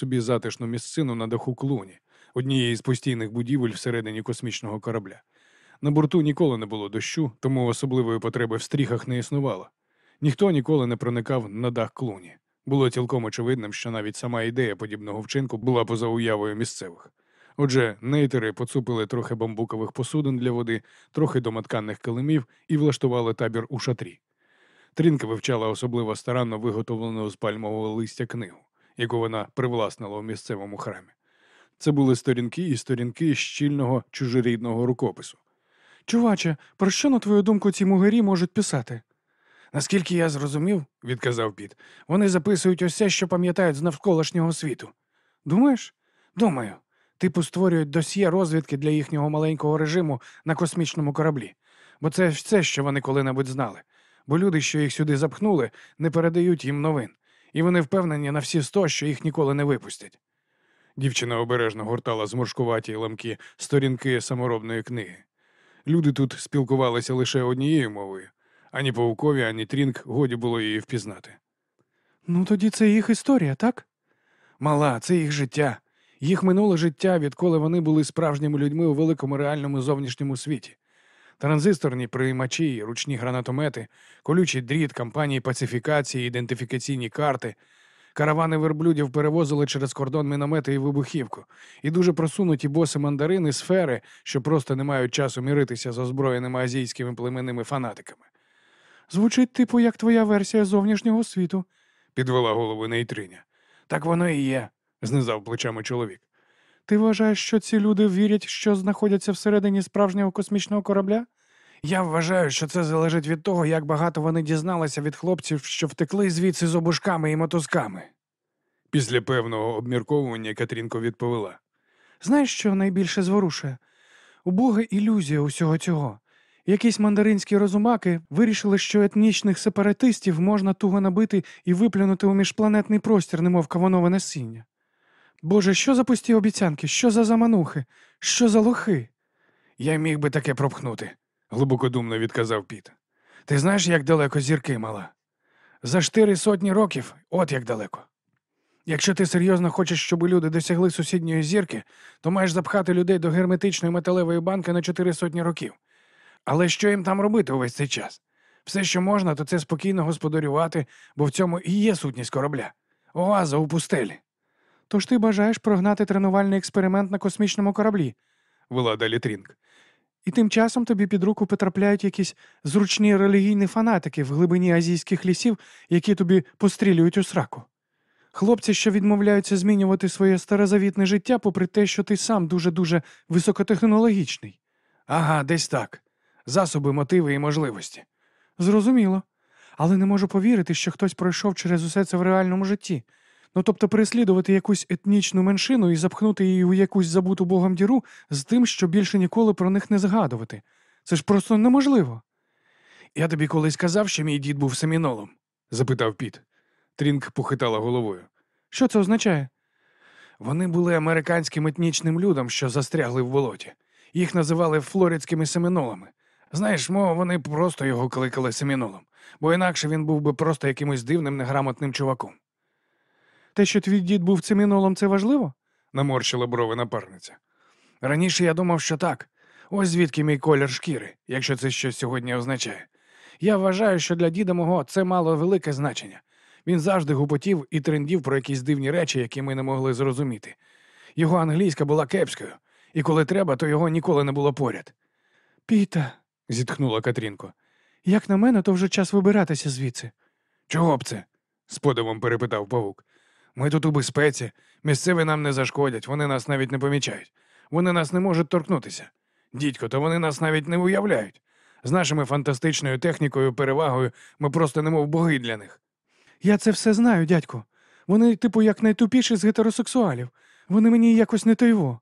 собі затишну місцину на даху клуні, однієї з постійних будівель всередині космічного корабля. На борту ніколи не було дощу, тому особливої потреби в стріхах не існувало. Ніхто ніколи не проникав на дах клуні. Було цілком очевидним, що навіть сама ідея подібного вчинку була поза уявою місцевих. Отже, нейтери поцупили трохи бамбукових посудин для води, трохи домотканних килимів і влаштували табір у шатрі. Трінка вивчала особливо старанно виготовлену з пальмового листя книгу, яку вона привласнила у місцевому храмі. Це були сторінки і сторінки щільного чужорідного рукопису. Чуваче, про що, на твою думку, ці мугирі можуть писати? Наскільки я зрозумів, відказав Піт, вони записують усе, що пам'ятають з навколишнього світу. Думаєш? Думаю, типу створюють досьє розвідки для їхнього маленького режиму на космічному кораблі. Бо це все, що вони коли-небудь знали. Бо люди, що їх сюди запхнули, не передають їм новин, і вони впевнені на всі сто, що їх ніколи не випустять. Дівчина обережно гортала зморшкуваті ламки сторінки саморобної книги. Люди тут спілкувалися лише однією мовою. Ані паукові, ані трінк годі було її впізнати. Ну тоді це їх історія, так? Мала, це їх життя, їх минуле життя, відколи вони були справжніми людьми у великому реальному зовнішньому світі. Транзисторні приймачі, ручні гранатомети, колючий дріт, кампанії пацифікації, ідентифікаційні карти. Каравани верблюдів перевозили через кордон міномети і вибухівку, і дуже просунуті боси мандарини сфери, що просто не мають часу міритися з озброєними азійськими племенними фанатиками. Звучить типу як твоя версія зовнішнього світу. Підвела голову нейтриня. Так воно і є. Знизав плечами чоловік. Ти вважаєш, що ці люди вірять, що знаходяться всередині справжнього космічного корабля? Я вважаю, що це залежить від того, як багато вони дізналися від хлопців, що втекли звідси з обушками і мотузками. Після певного обмірковування Катрінко відповіла. Знаєш, що найбільше зворушує? Убога ілюзія усього цього. Якісь мандаринські розумаки вирішили, що етнічних сепаратистів можна туго набити і виплюнути у міжпланетний простір, немов кавонове насіння. Боже, що за пусті обіцянки, що за заманухи, що за лохи? Я міг би таке пропхнути. глибокодумно відказав Піт. Ти знаєш, як далеко зірки мала? За чотири сотні років, от як далеко. Якщо ти серйозно хочеш, щоб люди досягли сусідньої зірки, то маєш запхати людей до герметичної металевої банки на чотири сотні років. Але що їм там робити увесь цей час? Все, що можна, то це спокійно господарювати, бо в цьому і є сутність корабля. Оаза у пустелі. Тож ти бажаєш прогнати тренувальний експеримент на космічному кораблі, Вела далі Трінк. і тим часом тобі під руку потрапляють якісь зручні релігійні фанатики в глибині азійських лісів, які тобі пострілюють у сраку. Хлопці, що відмовляються змінювати своє старозавітне життя, попри те, що ти сам дуже-дуже високотехнологічний. Ага, десь так. Засоби, мотиви і можливості. Зрозуміло. Але не можу повірити, що хтось пройшов через усе це в реальному житті. Ну тобто переслідувати якусь етнічну меншину і запхнути її у якусь забуту богом діру з тим, щоб більше ніколи про них не згадувати. Це ж просто неможливо. Я тобі колись казав, що мій дід був семінолом. запитав Піт. Трінк похитала головою. Що це означає? Вони були американським етнічним людом, що застрягли в болоті. Їх називали флоридськими семінолами. Знаєш, мов вони просто його кликали семінолом, бо інакше він був би просто якимось дивним неграмотним чуваком. Те, що твій дід був цимінолом, це важливо? Наморщила брови напарниця. Раніше я думав, що так. Ось звідки мій колір шкіри, якщо це щось сьогодні означає. Я вважаю, що для діда мого це мало велике значення. Він завжди гупотів і трендів про якісь дивні речі, які ми не могли зрозуміти. Його англійська була кепською, і коли треба, то його ніколи не було поряд. Піта, зітхнула Катрінко. як на мене, то вже час вибиратися звідси. Чого б це? з подивом перепитав павук. Ми тут у безпеці, місцеві нам не зашкодять, вони нас навіть не помічають. Вони нас не можуть торкнутися. Дідько, то вони нас навіть не уявляють. З нашими фантастичною технікою, перевагою ми просто немов боги для них. Я це все знаю, дядько. Вони, типу, як найтупіші з гетеросексуалів. Вони мені якось не тойво.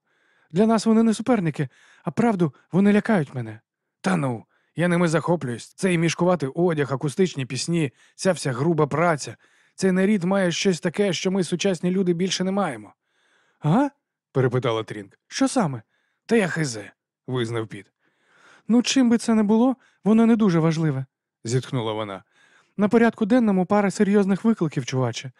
Для нас вони не суперники, направду вони лякають мене. Та ну, я ними захоплююсь. Цей мішкуватий одяг, акустичні пісні, ця вся груба праця. Цей нарід має щось таке, що ми, сучасні люди, більше не маємо. Ага? перепитала Трінк. Що саме? Та я хизе. Визнав Піт. Ну, чим би це не було, воно не дуже важливе. Зітхнула вона. На порядку денному пара серйозних викликів, чуваче.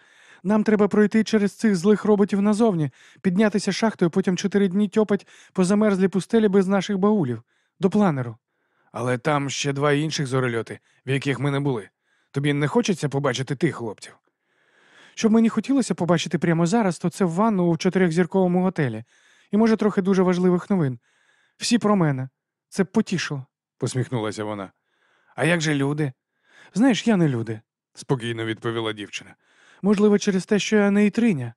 Нам треба пройти через цих злих роботів назовні, піднятися шахтою, потім чотири дні тьопать по замерзлій пустелі без наших баулів. До планеру. Але там ще два інших зорольоти, в яких ми не були. Тобі не хочеться побачити тих хлопців? Щоб мені хотілося побачити прямо зараз, то це в ванну у чотирьохзірковому готелі. І може трохи дуже важливих новин. Всі про мене. Це б потішило. посміхнулася вона. А як же люди? Знаєш, я не люди. Спокійно відповіла дівчина. Можливо, через те, що я нейтриня.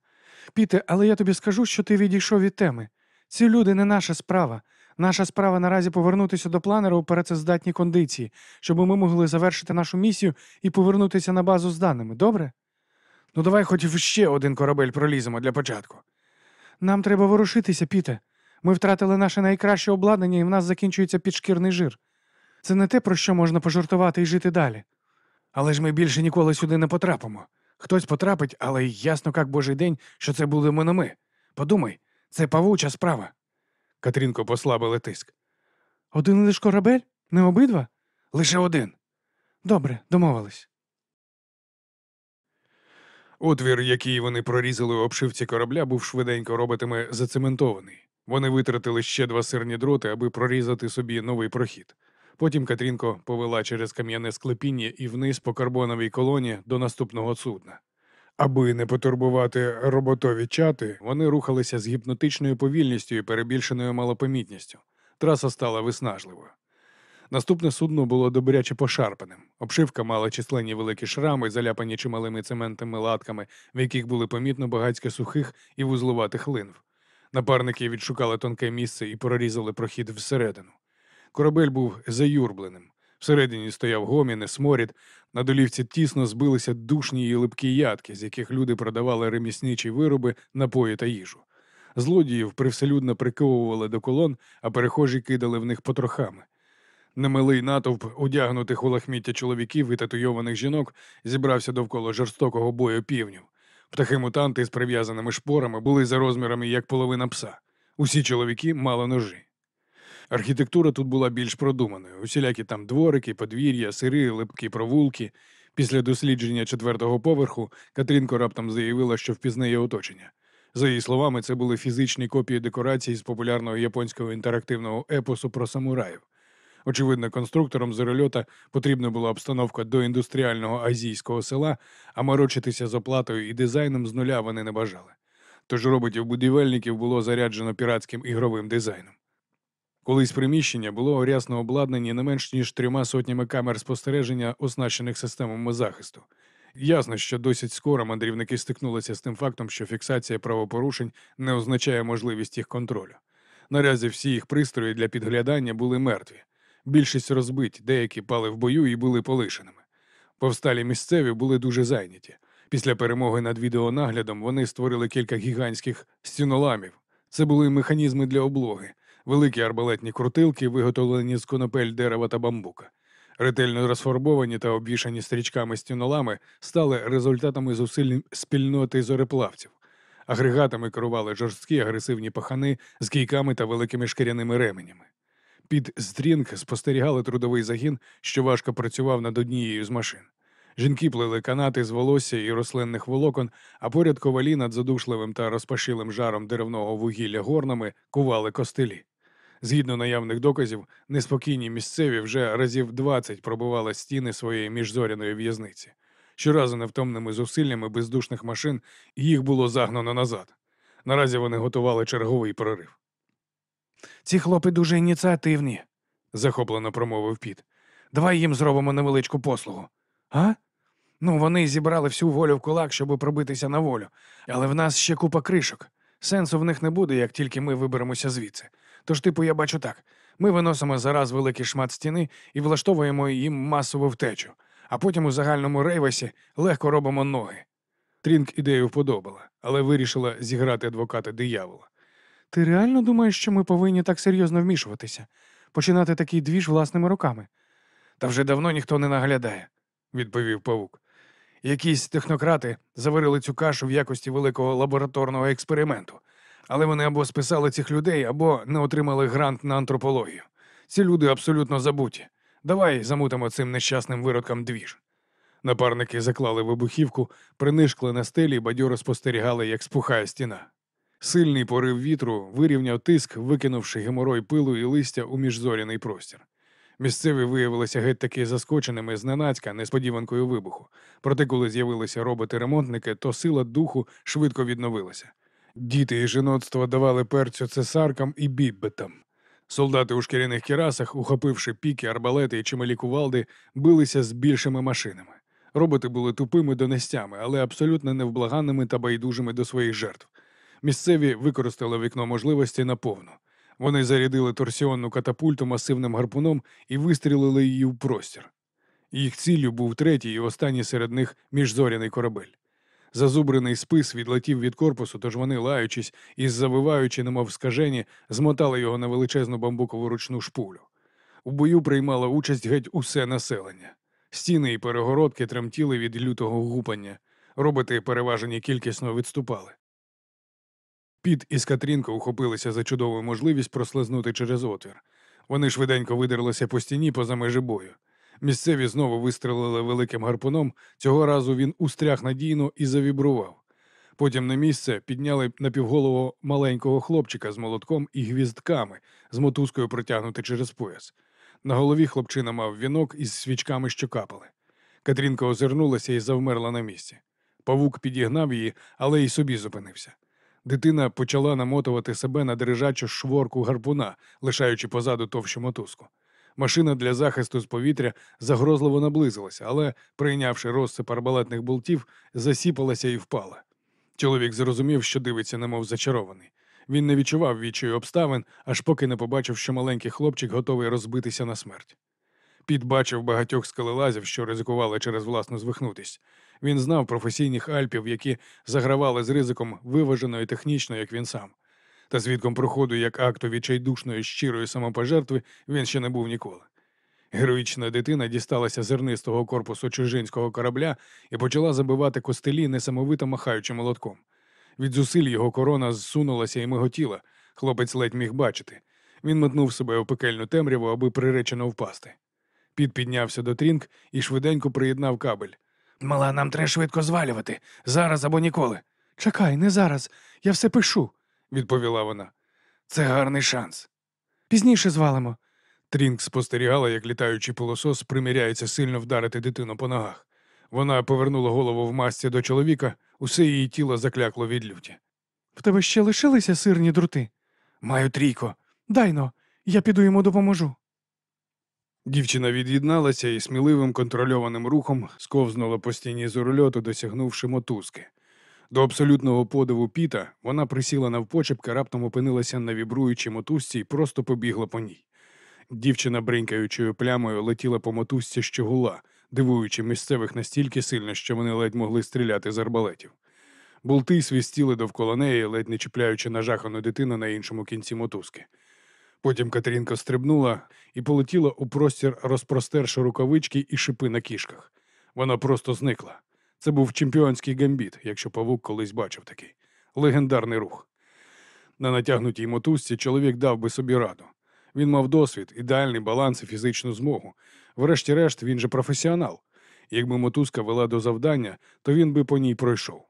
Піте, але я тобі скажу, що ти відійшов від теми. Ці люди не наша справа. Наша справа наразі повернутися до планера у працездатній кондиції, щоб ми могли завершити нашу місію і повернутися на базу з даними. Добре? Ну давай хоч в ще один корабель проліземо для початку. Нам треба ворушитися, Піте. Ми втратили наше найкраще обладнання, і в нас закінчується підшкірний жир. Це не те, про що можна пожартувати і жити далі. Але ж ми більше ніколи сюди не потрапимо. Хтось потрапить, але ясно, як божий день, що це будемо не ми. Подумай, це павуча справа. Катрінко послабили тиск. Один лиш корабель? Не обидва? Лише один. Добре, домовились. Отвір, який вони прорізали у обшивці корабля, був швиденько роботами зацементований. Вони витратили ще два сирні дроти, аби прорізати собі новий прохід. Потім Катрінко повела через кам'яне склепіння і вниз по карбоновій колоні до наступного судна. Аби не потурбувати роботові чати, вони рухалися з гіпнотичною повільністю і перебільшеною малопомітністю. Траса стала виснажливою. Наступне судно було добряче пошарпаним. Обшивка мала численні великі шрами, заляпані чималими цементними латками, в яких були помітно багацько сухих і вузлуватих линв. Напарники відшукали тонке місце і прорізали прохід всередину. Корабель був заюрбленим. Всередині стояв гомін і сморід, на долівці тісно збилися душні і липкі ядки, з яких люди продавали ремісничі вироби, напої та їжу. Злодіїв привселюдно приковували до колон, а перехожі кидали в них потрохами. Немилий натовп одягнутих у лахміття чоловіків і татуйованих жінок зібрався довкола жорстокого бою півнів. Птахи-мутанти з прив'язаними шпорами були за розмірами як половина пса. Усі чоловіки мали ножі. Архітектура тут була більш продуманою. Усілякі там дворики, подвір'я, сири, липкі провулки. Після дослідження четвертого поверху Катрінко раптом заявила, що впізнає оточення. За її словами, це були фізичні копії декорацій з популярного японського інтерактивного епосу про самураїв. Очевидно, конструкторам зорольота потрібна була обстановка до індустріального азійського села, а морочитися з оплатою і дизайном з нуля вони не бажали. Тож роботів-будівельників було заряджено піратським ігровим дизайном. Колись приміщення було рясно обладнані не менш ніж трьома сотнями камер спостереження, оснащених системами захисту. Ясно, що досить скоро мандрівники стикнулися з тим фактом, що фіксація правопорушень не означає можливість їх контролю. Наразі всі їх пристрої для підглядання були мертві. Більшість розбиті, деякі пали в бою і були полишеними. Повсталі місцеві були дуже зайняті. Після перемоги над відеонаглядом вони створили кілька гігантських стіноламів. Це були механізми для облоги, великі арбалетні крутилки, виготовлені з конопель дерева та бамбука. Ретельно розфарбовані та обвішані стрічками стінолами стали результатами зусиль спільноти зореплавців. Агрегатами керували жорсткі агресивні пахани з кійками та великими шкіряними ременями. Під стрінг спостерігали трудовий загін, що важко працював над однією з машин. Жінки плели канати з волосся і рослинних волокон, а поряд ковалі над задушливим та розпашилим жаром деревного вугілля горнами кували костелі. Згідно наявних доказів, неспокійні місцеві вже разів 20 пробивали стіни своєї міжзоряної в'язниці. Щоразу невтомними зусиллями бездушних машин їх було загнано назад. Наразі вони готували черговий прорив. Ці хлопи дуже ініціативні. захоплено промовив Піт. Давай їм зробимо невеличку послугу. А? Ну, вони зібрали всю волю в кулак, щоб пробитися на волю. Але в нас ще купа кришок. Сенсу в них не буде, як тільки ми виберемося звідси. Тож, типу, я бачу так: ми виносимо зараз великий шмат стіни і влаштовуємо їм масову втечу, а потім у загальному рейвасі легко робимо ноги. Трінк ідею вподобала, але вирішила зіграти адвоката диявола. Ти реально думаєш, що ми повинні так серйозно вмішуватися? Починати такий двіж власними руками? Та вже давно ніхто не наглядає. відповів павук. Якісь технократи заварили цю кашу в якості великого лабораторного експерименту, але вони або списали цих людей, або не отримали грант на антропологію. Ці люди абсолютно забуті. Давай замутимо цим нещасним виродкам двіж. Напарники заклали вибухівку, принишкли на стелі і бадьоро спостерігали, як спухає стіна. Сильний порив вітру вирівняв тиск, викинувши геморой пилу і листя у міжзоряний простір. Місцеві виявилися геть таки заскоченими зненацька несподіванкою вибуху. Проте, коли з'явилися роботи-ремонтники, то сила духу швидко відновилася. Діти і жіноцтво давали перцю цесаркам і біббетам. Солдати у шкіряних кірасах, ухопивши піки, арбалети і чималі кувалди, билися з більшими машинами. Роботи були тупими донестями, але абсолютно невблаганними та байдужими до своїх жертв. Місцеві використали вікно можливості наповну. Вони зарядили торсіонну катапульту масивним гарпуном і вистрілили її в простір. Їх ціллю був третій і останній серед них міжзоряний корабель. Зазубрений спис відлетів від корпусу, тож вони, лаючись і завиваючи, немов скажені, змотали його на величезну бамбукову ручну шпулю. У бою приймало участь геть усе населення. Стіни і перегородки тремтіли від лютого гупання. Роботи, переважені кількісно, відступали. Піт і Скатрінко ухопилися за чудову можливість прослизнути через отвір. Вони швиденько видерлися по стіні поза межі бою. Місцеві знову вистрелили великим гарпуном, цього разу він устряг надійно і завібрував. Потім на місце підняли напівголову маленького хлопчика з молотком і гвіздками, з мотузкою протягнути через пояс. На голові хлопчина мав вінок із свічками, що капали. Катрінка озирнулася і завмерла на місці. Павук підігнав її, але й собі зупинився. Дитина почала намотувати себе на дрижачу шворку гарпуна, лишаючи позаду товщу мотузку. Машина для захисту з повітря загрозливо наблизилася, але, прийнявши розсип арбалетних болтів, засіпалася і впала. Чоловік зрозумів, що дивиться, немов зачарований. Він не відчував відчаю обставин, аж поки не побачив, що маленький хлопчик готовий розбитися на смерть. Піт бачив багатьох скелелазів, що ризикували через власну звихнутість. Він знав професійних альпів, які загравали з ризиком виважено і технічно, як він сам. Та свідком проходу як акту відчайдушної щирої самопожертви він ще не був ніколи. Героїчна дитина дісталася зернистого корпусу чужинського корабля і почала забивати костелі, несамовито махаючи молотком. Від зусиль його корона зсунулася і миготіла. Хлопець ледь міг бачити. Він метнув себе у пекельну темряву, аби приречено впасти. Піт піднявся до Трінк і швиденько приєднав кабель. Мала, нам треба швидко звалювати. Зараз або ніколи. Чекай, не зараз. Я все пишу. відповіла вона. Це гарний шанс. Пізніше звалимо. Трінк спостерігала, як літаючий пилосос приміряється сильно вдарити дитину по ногах. Вона повернула голову в масці до чоловіка, усе її тіло заклякло від люті. В тебе ще лишилися сирні друти? Маю трійко. Дайно, я піду йому допоможу. Дівчина від'єдналася і сміливим контрольованим рухом сковзнула по стіні з урольоту, досягнувши мотузки. До абсолютного подиву піта вона присіла навпочепки, раптом опинилася на вібруючій мотузці і просто побігла по ній. Дівчина бринькаючою плямою летіла по мотузці щогула, дивуючи місцевих настільки сильно, що вони ледь могли стріляти з арбалетів. Болти свістіли довкола неї, ледь не чіпляючи нажахану дитину на іншому кінці мотузки. Потім Катерінка стрибнула і полетіла у простір, розпростерши рукавички і шипи на кішках. Вона просто зникла. Це був чемпіонський гамбіт, якщо павук колись бачив такий. Легендарний рух. На натягнутій мотузці чоловік дав би собі раду. Він мав досвід, ідеальний баланс і фізичну змогу. Врешті-решт, він же професіонал. Якби мотузка вела до завдання, то він би по ній пройшов.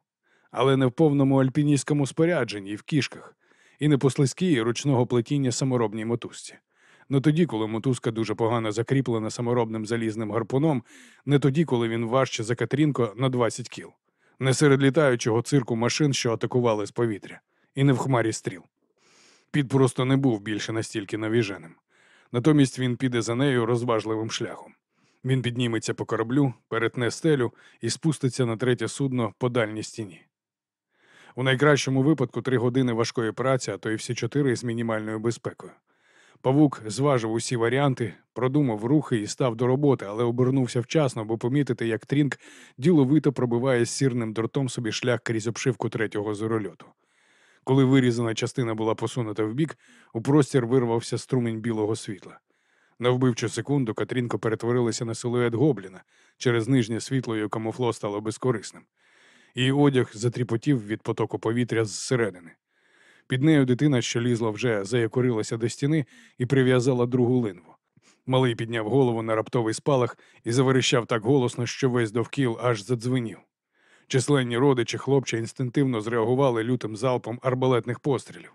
Але не в повному альпіністському спорядженні і в кішках, і не по слизькій ручного плетіння саморобній мотузці. Не тоді, коли мотузка дуже погано закріплена саморобним залізним гарпуном, не тоді, коли він важче за Катрінко на 20 кіл, не серед літаючого цирку машин, що атакували з повітря, і не в хмарі стріл. Піт просто не був більше настільки навіженим. Натомість він піде за нею розважливим шляхом. Він підніметься по кораблю, перетне стелю і спуститься на третє судно по дальній стіні. У найкращому випадку три години важкої праці, а то й всі чотири з мінімальною безпекою. Павук зважив усі варіанти, продумав рухи і став до роботи, але обернувся вчасно, аби помітити, як Трінк діловито пробиває сірним дротом собі шлях крізь обшивку третього зорольоту. Коли вирізана частина була посунута вбік, у простір вирвався струмінь білого світла. На вбивчу секунду Катрінко перетворилася на силует гобліна. Через нижнє світло її камуфло стало безкорисним. Її одяг затріпотів від потоку повітря зсередини. Під нею дитина, що лізла вже, заякорилася до стіни і прив'язала другу линву. Малий підняв голову на раптовий спалах і заверещав так голосно, що весь довкіл аж задзвенів. Численні родичі хлопча інстинктивно зреагували лютим залпом арбалетних пострілів.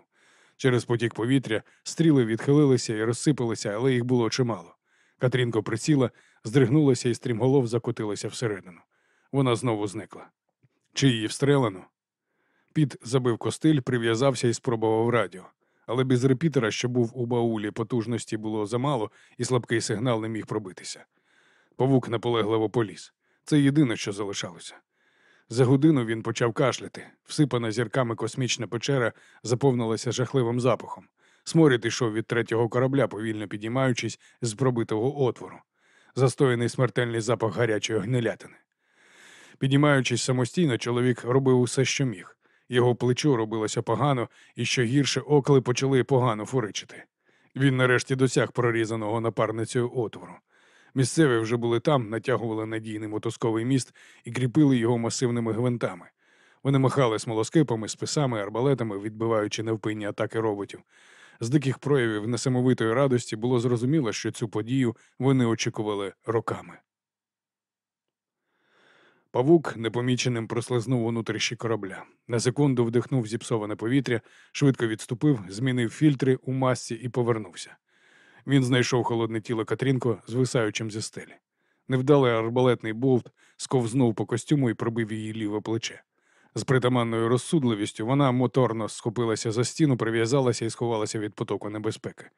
Через потік повітря стріли відхилилися і розсипалися, але їх було чимало. Катрінко присіла, здригнулася і стрімголов закотилася всередину. Вона знову зникла. Чи її встрелено? Піт забив костиль, прив'язався і спробував радіо. Але без репітера, що був у баулі, потужності було замало, і слабкий сигнал не міг пробитися. Павук наполегливо поліз. Це єдине, що залишалося. За годину він почав кашляти. Всипана зірками космічна печера заповнилася жахливим запахом. Сморід йшов від третього корабля, повільно підіймаючись з пробитого отвору. Застояний смертельний запах гарячої гнилятини. Підіймаючись самостійно, чоловік робив усе, що міг. Його плечо робилося погано, і що гірше окли почали погано фуричити. Він нарешті досяг прорізаного напарницею отвору. Місцеві вже були там, натягували надійний мотузковий міст і кріпили його масивними гвинтами. Вони махали смолоскипами, списами, арбалетами, відбиваючи невпинні атаки роботів. З диких проявів несамовитої радості було зрозуміло, що цю подію вони очікували роками. Павук непоміченим прослизнув у нутрищі корабля. На секунду вдихнув зіпсоване повітря, швидко відступив, змінив фільтри у масці і повернувся. Він знайшов холодне тіло Катрінко, звисаючим зі стелі. Невдалий арбалетний болт сковзнув по костюму і пробив її ліве плече. З притаманною розсудливістю вона моторно схопилася за стіну, прив'язалася і сховалася від потоку небезпеки.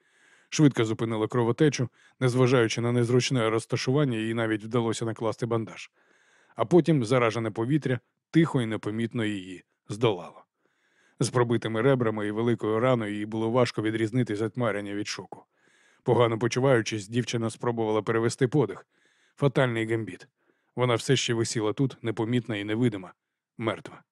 Швидко зупинила кровотечу, незважаючи на незручне розташування, їй навіть вдалося накласти бандаж. А потім заражене повітря тихо і непомітно її здолало. З пробитими ребрами і великою раною їй було важко відрізнити затьмарення від шоку. Погано почуваючись, дівчина спробувала перевести подих. Фатальний гамбіт. Вона все ще висіла тут, непомітна і невидима, мертва.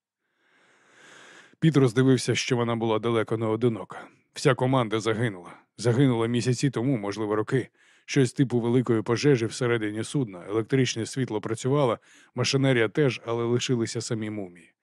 Піт роздивився, що вона була далеко не одинока. Вся команда загинула. Загинула місяці тому, можливо, роки. Щось типу великої пожежі всередині судна, електричне світло працювало, машинерія теж, але лишилися самі мумії.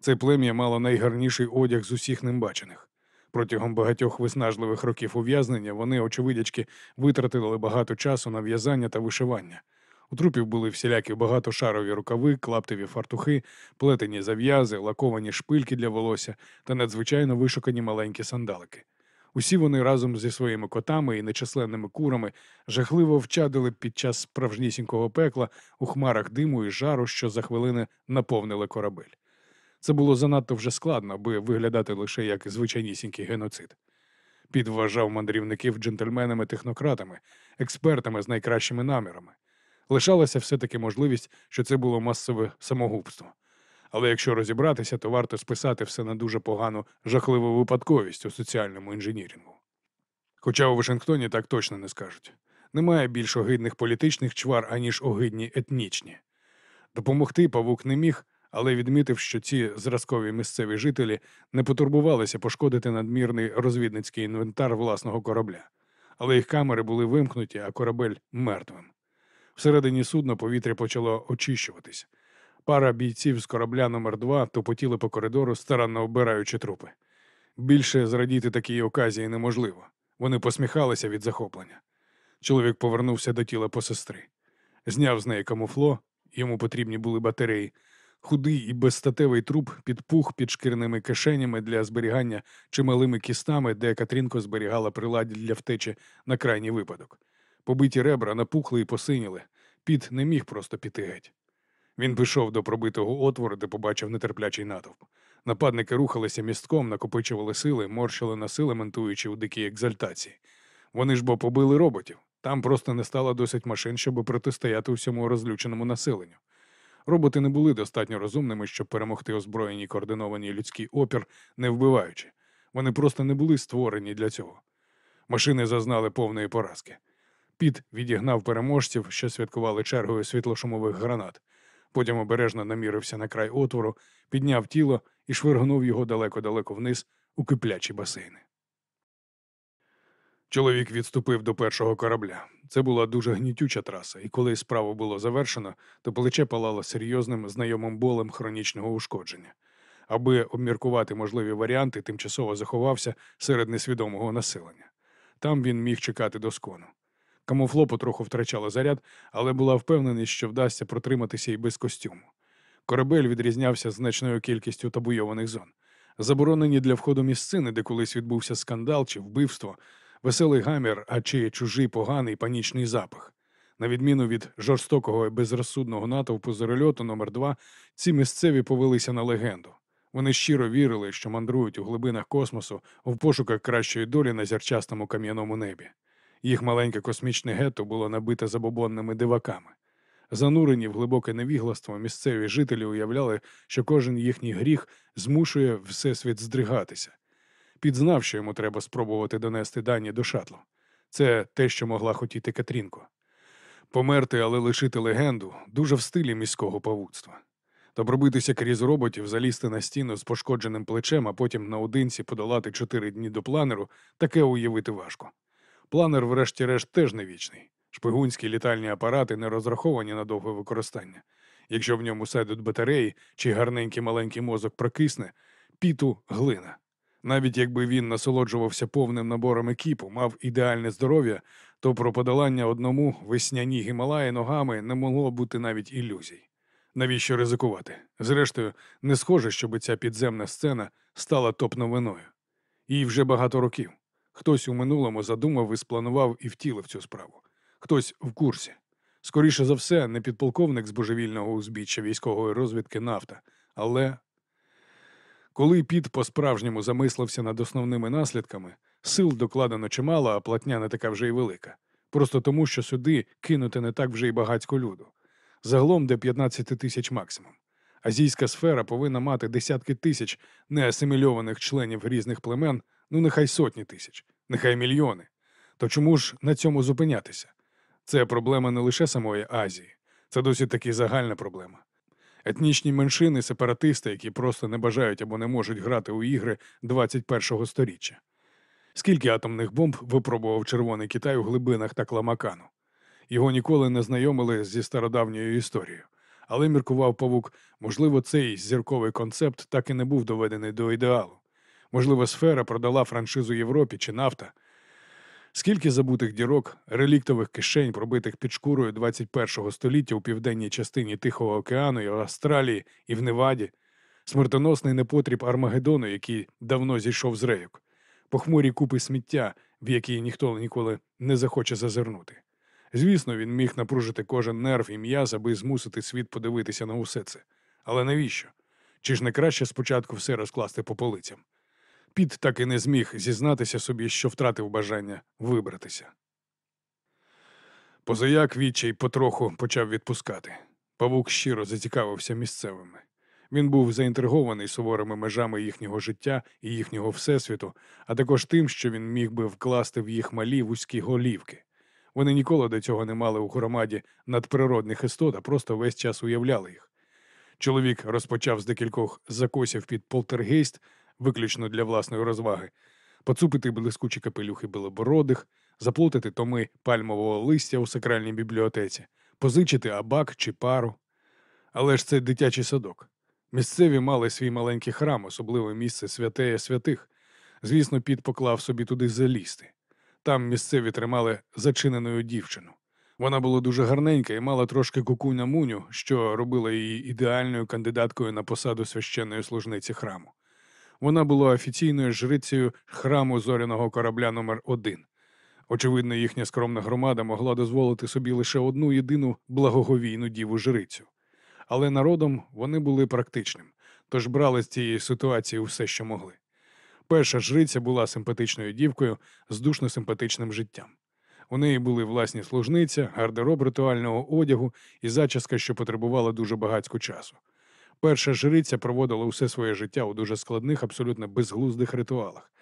Це плем'я мало найгарніший одяг з усіх ним бачених. Протягом багатьох виснажливих років ув'язнення вони, очевидячки, витратили багато часу на в'язання та вишивання. У трупів були всілякі багатошарові рукави, клаптеві фартухи, плетені зав'язи, лаковані шпильки для волосся та надзвичайно вишукані маленькі сандалики. Усі вони разом зі своїми котами і нечисленними курами жахливо вчадили під час справжнісінького пекла у хмарах диму і жару, що за хвилини наповнили корабель. Це було занадто вже складно, аби виглядати лише як звичайнісінький геноцид. Під вважав мандрівників джентльменами-технократами, експертами з найкращими намірами. Лишалася все-таки можливість, що це було масове самогубство. Але якщо розібратися, то варто списати все на дуже погану жахливу випадковість у соціальному інженірингу. Хоча у Вашингтоні так точно не скажуть. Немає більш огидних політичних чвар, аніж огидні етнічні. Допомогти павук не міг, але відмітив, що ці зразкові місцеві жителі не потурбувалися пошкодити надмірний розвідницький інвентар власного корабля. Але їх камери були вимкнуті, а корабель мертвим. Всередині судна повітря почало очищуватись. Пара бійців з корабля номер 2 тупотіли по коридору, старанно обираючи трупи. Більше зрадіти такій оказії неможливо. Вони посміхалися від захоплення. Чоловік повернувся до тіла посестри. Зняв з неї камуфло, йому потрібні були батареї. Худий і безстатевий труп підпух під шкірними кишенями для зберігання чималими кістами, де Катрінко зберігала приладдя для втечі на крайній випадок. Побиті ребра напухли і посиніли. Піт не міг просто піти геть. Він пішов до пробитого отвору, де побачив нетерплячий натовп. Нападники рухалися містком, накопичували сили, морщили на сили, ментуючи у дикій екзальтації. Вони ж бо побили роботів. Там просто не стало досить машин, щоб протистояти усьому розлюченому населенню. Роботи не були достатньо розумними, щоб перемогти озброєні координовані людський опір, не вбиваючи. Вони просто не були створені для цього. Машини зазнали повної поразки. Піт відігнав переможців, що святкували чергою світлошумових гранат. Потім обережно намірився на край отвору, підняв тіло і швиргнув його далеко-далеко вниз у киплячі басейни. Чоловік відступив до першого корабля. Це була дуже гнітюча траса, і коли справу було завершено, то плече палало серйозним знайомим болем хронічного ушкодження. Аби обміркувати можливі варіанти, тимчасово заховався серед несвідомого населення. Там він міг чекати до скону. Камуфло потроху втрачало заряд, але була впевненість, що вдасться протриматися і без костюму. Корабель відрізнявся значною кількістю табуйованих зон. Заборонені для входу місцини, де колись відбувся скандал чи вбивство, веселий гамір, а чи чужий поганий панічний запах. На відміну від жорстокого і безрозсудного натовпу зорольоту номер 2 ці місцеві повелися на легенду. Вони щиро вірили, що мандрують у глибинах космосу в пошуках кращої долі на зірчастому кам'яному небі. Їх маленьке космічне гетто було набите забобонними диваками. Занурені в глибоке невігластво, місцеві жителі уявляли, що кожен їхній гріх змушує всесвіт здригатися. Під знав, що йому треба спробувати донести дані до шатлу. Це те, що могла хотіти Катрінко. Померти, але лишити легенду дуже в стилі міського павутства. Та пробитися крізь роботів, залізти на стіну з пошкодженим плечем, а потім наодинці подолати чотири дні до планеру, таке уявити важко. Планер, врешті-решт, теж не вічний. Шпигунські літальні апарати не розраховані на довге використання. Якщо в ньому сядуть батареї чи гарненький маленький мозок прокисне, піту глина. Навіть якби він насолоджувався повним набором екіпу, мав ідеальне здоров'я, то про подолання одному весняні Гімалаї ногами не могло бути навіть ілюзій. Навіщо ризикувати? Зрештою, не схоже, щоб ця підземна сцена стала топ-новиною. Їй вже багато років. Хтось у минулому задумав і спланував і втілив цю справу. Хтось в курсі. Скоріше за все, не підполковник з божевільного узбіччя військової розвідки нафта, але коли Піт по-справжньому замислився над основними наслідками, сил докладено чимало, а платня не така вже й велика. Просто тому, що сюди кинути не так вже й багацько люду. Загалом де 15 тисяч максимум. Азійська сфера повинна мати десятки тисяч неасимільованих членів різних племен, ну нехай сотні тисяч, нехай мільйони. То чому ж на цьому зупинятися? Це проблема не лише самої Азії, це досить таки загальна проблема. Етнічні меншини, сепаратисти, які просто не бажають або не можуть грати у ігри 21-го сторіччя. Скільки атомних бомб випробував Червоний Китай у глибинах Такламакану? Його ніколи не знайомили зі стародавньою історією. Але міркував павук, можливо, цей зірковий концепт так і не був доведений до ідеалу. Можливо, сфера продала франшизу Європі чи нафта. Скільки забутих дірок, реліктових кишень, пробитих під шкурою 21-го століття у південній частині Тихого океану і Австралії і в Неваді, смертоносний непотріб Армагеддону, який давно зійшов з рейок, похмурі купи сміття, в які ніхто ніколи не захоче зазирнути. Звісно, він міг напружити кожен нерв і м'яз, аби змусити світ подивитися на усе це. Але навіщо? Чи ж не краще спочатку все розкласти по полицям? Піт так і не зміг зізнатися собі, що втратив бажання вибратися. Позаяк відчай потроху почав відпускати. Павук щиро зацікавився місцевими. Він був заінтригований суворими межами їхнього життя і їхнього всесвіту, а також тим, що він міг би вкласти в їх малі вузькі голівки. Вони ніколи до цього не мали у громаді надприродних істот, а просто весь час уявляли їх. Чоловік розпочав з декількох закосів під полтергейст, виключно для власної розваги, поцупити блискучі капелюхи білобородих, заплутати томи пальмового листя у сакральній бібліотеці, позичити абак чи пару. Але ж це дитячий садок. Місцеві мали свій маленький храм, особливе місце святеє святих. Звісно, Піт поклав собі туди залізти. Там місцеві тримали зачиненою дівчину. Вона була дуже гарненька і мала трошки кукуня муню, що робила її ідеальною кандидаткою на посаду священної служниці храму. Вона була офіційною жрицею храму зоряного корабля номер 1 Очевидно, їхня скромна громада могла дозволити собі лише одну єдину благоговійну діву жрицю. Але народом вони були практичним, тож брали з цієї ситуації все, що могли. Перша жриця була симпатичною дівкою з душно симпатичним життям. У неї були власні служниця, гардероб ритуального одягу і зачіска, що потребувала дуже багатько часу. Перша жриця проводила усе своє життя у дуже складних, абсолютно безглуздих ритуалах.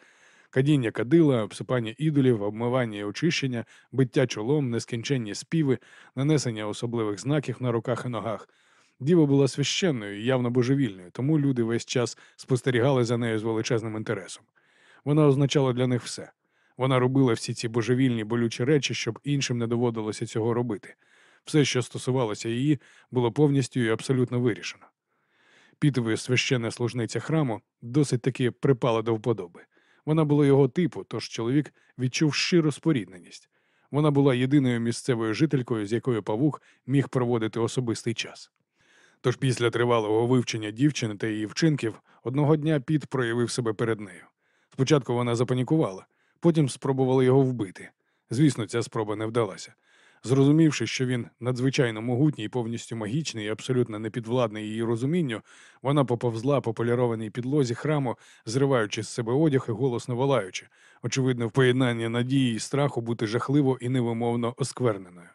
Кадіння кадила, обсипання ідолів, обмивання і очищення, биття чолом, нескінченні співи, нанесення особливих знаків на руках і ногах. Діва була священною і явно божевільною, тому люди весь час спостерігали за нею з величезним інтересом. Вона означала для них все. Вона робила всі ці божевільні болючі речі, щоб іншим не доводилося цього робити. Все, що стосувалося її, було повністю і абсолютно вирішено. Пітові священна служниця храму досить таки припала до вподоби. Вона була його типу, тож чоловік відчув щиру спорідненість. Вона була єдиною місцевою жителькою, з якою павук міг проводити особистий час. Тож після тривалого вивчення дівчини та її вчинків одного дня Піт проявив себе перед нею. Спочатку вона запанікувала, потім спробувала його вбити. Звісно, ця спроба не вдалася. Зрозумівши, що він надзвичайно могутній, повністю магічний і абсолютно непідвладний її розумінню, вона поповзла по полірованій підлозі храму, зриваючи з себе одяг і голосно волаючи, очевидно, в поєднанні надії і страху бути жахливо і невимовно оскверненою.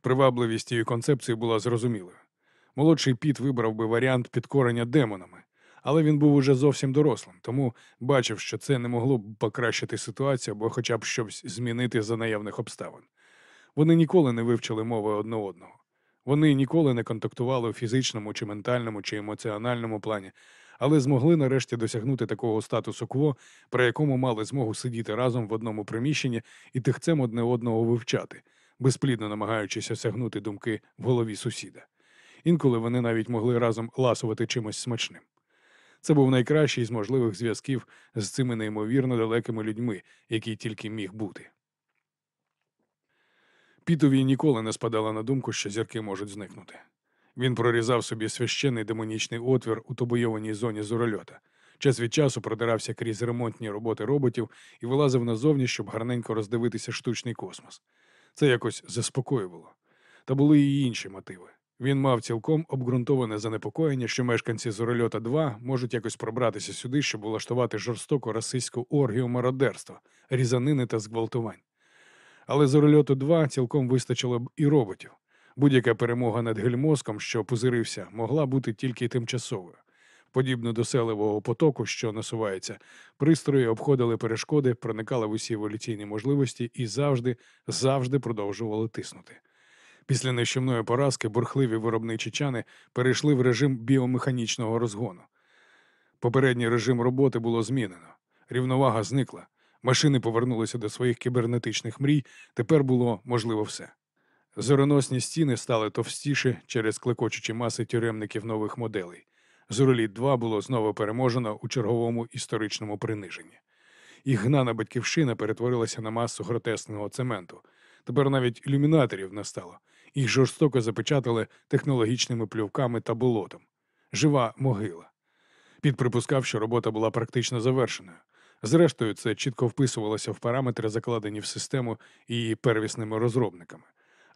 Привабливість її концепції була зрозумілою. Молодший Піт вибрав би варіант підкорення демонами, але він був уже зовсім дорослим, тому бачив, що це не могло б покращити ситуацію або хоча б щось змінити за наявних обставин. Вони ніколи не вивчили мови одне одного. Вони ніколи не контактували у фізичному чи ментальному чи емоціональному плані, але змогли нарешті досягнути такого статусу кво, при якому мали змогу сидіти разом в одному приміщенні і тихцем одне одного вивчати, безплідно намагаючись осягнути думки в голові сусіда. Інколи вони навіть могли разом ласувати чимось смачним. Це був найкращий з можливих зв'язків з цими неймовірно далекими людьми, який тільки міг бути. Пітові ніколи не спадало на думку, що зірки можуть зникнути. Він прорізав собі священний демонічний отвір у тобойованій зоні зорольота. Час від часу продирався крізь ремонтні роботи роботів і вилазив назовні, щоб гарненько роздивитися штучний космос. Це якось заспокоювало. Та були і інші мотиви. Він мав цілком обґрунтоване занепокоєння, що мешканці зорольота 2 можуть якось пробратися сюди, щоб влаштувати жорстоку расистську оргію мародерства, різанини та зґвалтувань. Але з зорольоту 2 цілком вистачило б і роботів. Будь-яка перемога над гельмозком, що пузирився, могла бути тільки тимчасовою. Подібно до селевого потоку, що насувається, пристрої обходили перешкоди, проникали в усі еволюційні можливості і завжди, завжди продовжували тиснути. Після нищівної поразки бурхливі виробничі чани перейшли в режим біомеханічного розгону. Попередній режим роботи було змінено. Рівновага зникла. Машини повернулися до своїх кібернетичних мрій. Тепер було можливо все. Зороносні стіни стали товстіші через клекочучі маси тюремників нових моделей. Зороліт 2 було знову переможено у черговому історичному приниженні. Їх гнана батьківщина перетворилася на масу гротесного цементу. Тепер навіть ілюмінаторів не стало. Їх жорстоко запечатали технологічними плювками та болотом. Жива могила. Під припускав, що робота була практично завершеною. Зрештою, це чітко вписувалося в параметри, закладені в систему її первісними розробниками.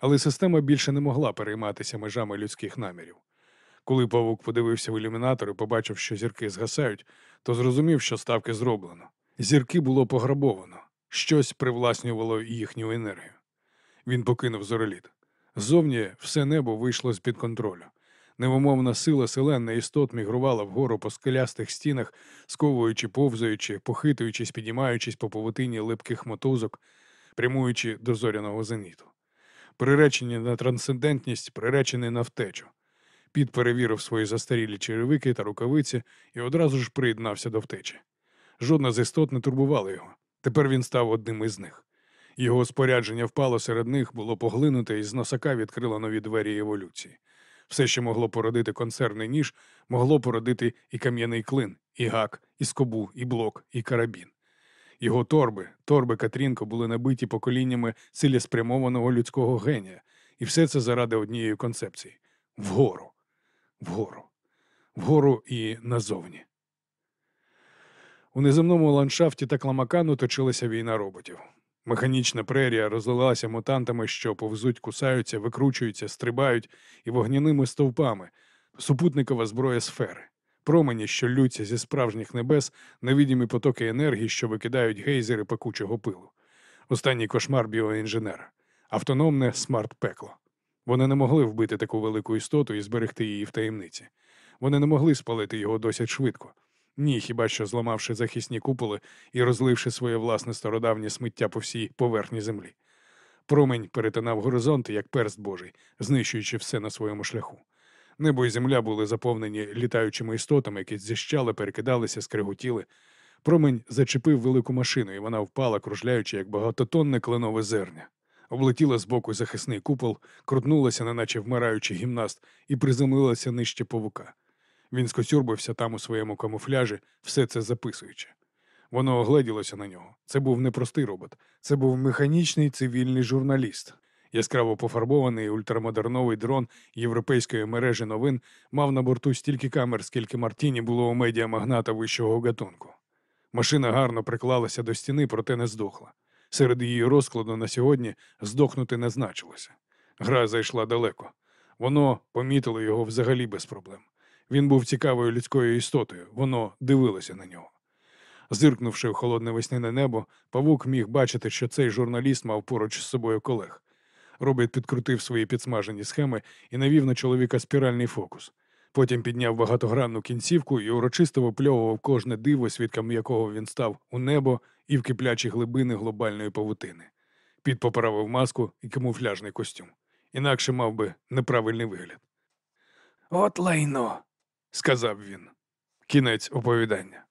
Але система більше не могла перейматися межами людських намірів. Коли павук подивився в ілюмінатор і побачив, що зірки згасають, то зрозумів, що ставки зроблено. Зірки було пограбовано, щось привласнювало їхню енергію. Він покинув зореліт. Ззовні все небо вийшло з-під контролю. Невимовна сила селена істот мігрувала вгору по скелястих стінах, сковуючи, повзаючи, похитуючись, підіймаючись по повутині липких мотузок, прямуючи до зоряного зеніту. Приречені на трансцендентність, приречені на втечу. Піт перевірив свої застарілі черевики та рукавиці і одразу ж приєднався до втечі. Жодна з істот не турбувала його. Тепер він став одним із них. Його спорядження впало серед них, було поглинуте і з носака відкрило нові двері еволюції. Все, що могло породити консервний ніж, могло породити і кам'яний клин, і гак, і скобу, і блок, і карабін. Його торби, торби Катрінко були набиті поколіннями цілеспрямованого людського генія, і все це заради однієї концепції вгору, вгору, вгору і назовні. У неземному ландшафті та кламакану точилася війна роботів. Механічна прерія розлилася мутантами, що повзуть, кусаються, викручуються, стрибають і вогняними стовпами, супутникова зброя сфери, промені, що лються зі справжніх небес, невидимі потоки енергії, що викидають гейзери пекучого пилу. Останній кошмар біоінженера, автономне смарт-пекло. Вони не могли вбити таку велику істоту і зберегти її в таємниці. Вони не могли спалити його досить швидко. Ні, хіба що зламавши захисні куполи і розливши своє власне стародавнє сміття по всій поверхні землі. Промень перетинав горизонти, як перст Божий, знищуючи все на своєму шляху. Небо і земля були заповнені літаючими істотами, які зіщали, перекидалися, скриготіли. Промень зачепив велику машину, і вона впала, кружляючи, як багатотонне кленове зерня. Облетіла збоку захисний купол, крутнулася, неначе вмираючий гімнаст, і приземлилася нижче павука. Він скоцюрбився там у своєму камуфляжі, все це записуючи. Воно огледілося на нього. Це був не простий робот, це був механічний цивільний журналіст. Яскраво пофарбований ультрамодерновий дрон європейської мережі новин мав на борту стільки камер, скільки Мартіні було у медіамагната вищого гатунку. Машина гарно приклалася до стіни, проте не здохла. Серед її розкладу на сьогодні здохнути не значилося. Гра зайшла далеко. Воно помітило його взагалі без проблем. Він був цікавою людською істотою, воно дивилося на нього. Зиркнувши в холодне весняне небо, павук міг бачити, що цей журналіст мав поруч з собою колег. Робіт підкрутив свої підсмажені схеми і навів на чоловіка спіральний фокус. Потім підняв багатогранну кінцівку і урочисто випльовував кожне диво, свідком якого він став у небо і в киплячі глибини глобальної павутини. Під поправив маску і камуфляжний костюм. Інакше мав би неправильний вигляд. От лайно. Сказав він. Кінець оповідання.